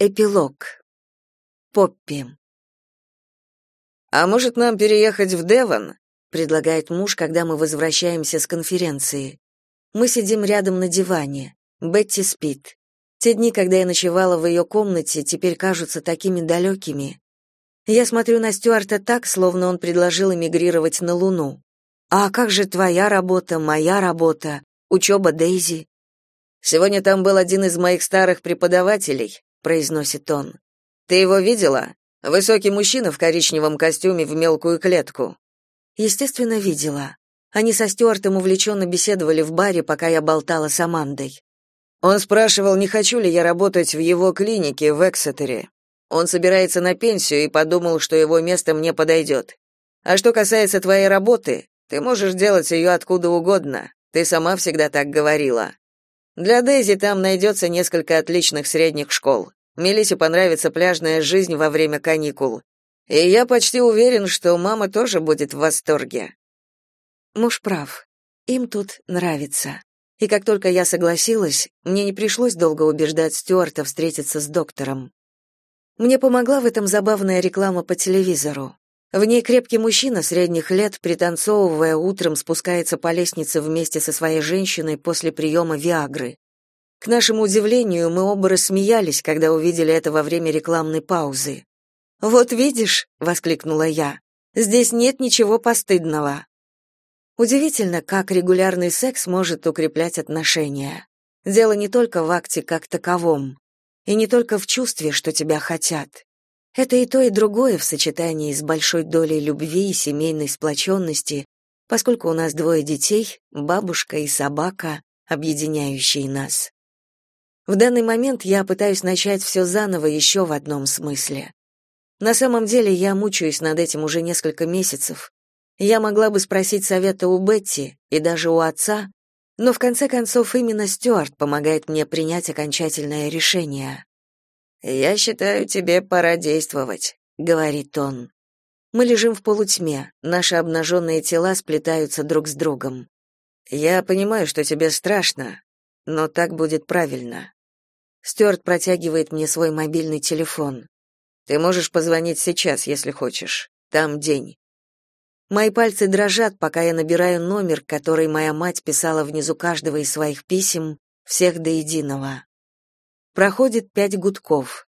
Эпилог. Поппи. «А может, нам переехать в Девон?» — предлагает муж, когда мы возвращаемся с конференции. Мы сидим рядом на диване. Бетти спит. Те дни, когда я ночевала в ее комнате, теперь кажутся такими далекими. Я смотрю на Стюарта так, словно он предложил эмигрировать на Луну. «А как же твоя работа, моя работа, учеба Дейзи?» «Сегодня там был один из моих старых преподавателей», — произносит он. «Ты его видела? Высокий мужчина в коричневом костюме в мелкую клетку». Естественно, видела. Они со Стюартом увлеченно беседовали в баре, пока я болтала с Амандой. Он спрашивал, не хочу ли я работать в его клинике в Эксетере. Он собирается на пенсию и подумал, что его место мне подойдет. А что касается твоей работы, ты можешь делать ее откуда угодно. Ты сама всегда так говорила. Для Дейзи там найдется несколько отличных средних школ. Мелисе понравится пляжная жизнь во время каникул. И я почти уверен, что мама тоже будет в восторге. Муж прав. Им тут нравится. И как только я согласилась, мне не пришлось долго убеждать Стюарта встретиться с доктором. Мне помогла в этом забавная реклама по телевизору. В ней крепкий мужчина средних лет, пританцовывая утром, спускается по лестнице вместе со своей женщиной после приема Виагры. К нашему удивлению, мы оба рассмеялись, когда увидели это во время рекламной паузы. «Вот видишь», — воскликнула я, — «здесь нет ничего постыдного». Удивительно, как регулярный секс может укреплять отношения. Дело не только в акте как таковом, и не только в чувстве, что тебя хотят. Это и то, и другое в сочетании с большой долей любви и семейной сплоченности, поскольку у нас двое детей, бабушка и собака, объединяющие нас. В данный момент я пытаюсь начать все заново еще в одном смысле. На самом деле я мучаюсь над этим уже несколько месяцев. Я могла бы спросить совета у Бетти и даже у отца, но в конце концов именно Стюарт помогает мне принять окончательное решение. «Я считаю, тебе пора действовать», — говорит он. Мы лежим в полутьме, наши обнаженные тела сплетаются друг с другом. «Я понимаю, что тебе страшно, но так будет правильно». Стюарт протягивает мне свой мобильный телефон. «Ты можешь позвонить сейчас, если хочешь. Там день». Мои пальцы дрожат, пока я набираю номер, который моя мать писала внизу каждого из своих писем, всех до единого. Проходит пять гудков.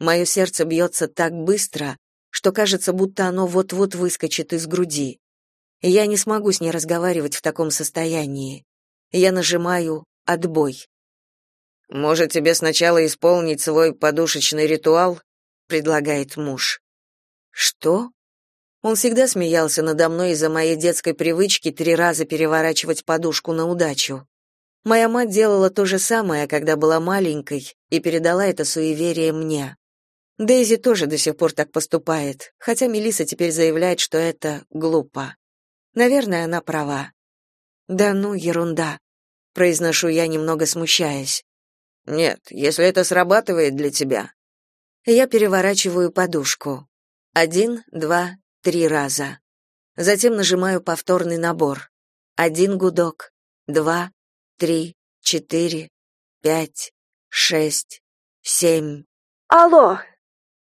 Мое сердце бьется так быстро, что кажется, будто оно вот-вот выскочит из груди. я не смогу с ней разговаривать в таком состоянии. Я нажимаю «отбой». «Может, тебе сначала исполнить свой подушечный ритуал?» — предлагает муж. «Что?» Он всегда смеялся надо мной из-за моей детской привычки три раза переворачивать подушку на удачу. Моя мать делала то же самое, когда была маленькой, и передала это суеверие мне. Дейзи тоже до сих пор так поступает, хотя Мелиса теперь заявляет, что это глупо. Наверное, она права. Да ну, ерунда, произношу я, немного смущаясь. Нет, если это срабатывает для тебя. Я переворачиваю подушку. Один, два, три раза. Затем нажимаю повторный набор. Один гудок, два, три, четыре, пять, шесть, семь. Алло!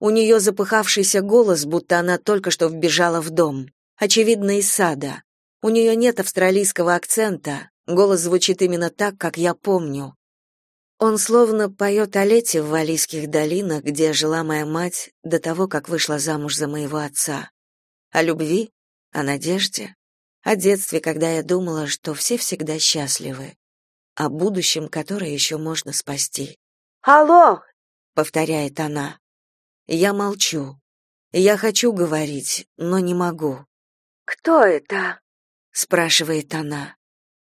У нее запыхавшийся голос, будто она только что вбежала в дом. Очевидно, из сада. У нее нет австралийского акцента. Голос звучит именно так, как я помню. Он словно поет о лете в Валийских долинах, где жила моя мать до того, как вышла замуж за моего отца о любви, о надежде, о детстве, когда я думала, что все всегда счастливы, о будущем, которое еще можно спасти. «Алло!» — повторяет она. Я молчу. Я хочу говорить, но не могу. «Кто это?» — спрашивает она.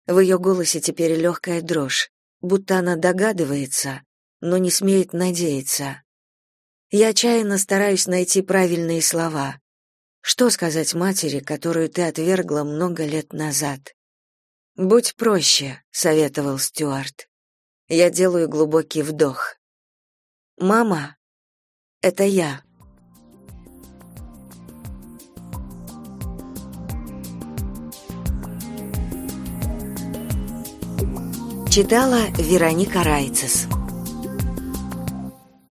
В ее голосе теперь легкая дрожь, будто она догадывается, но не смеет надеяться. Я отчаянно стараюсь найти правильные слова. Что сказать матери, которую ты отвергла много лет назад? Будь проще, советовал Стюарт. Я делаю глубокий вдох. Мама, это я. Читала Вероника Райцес.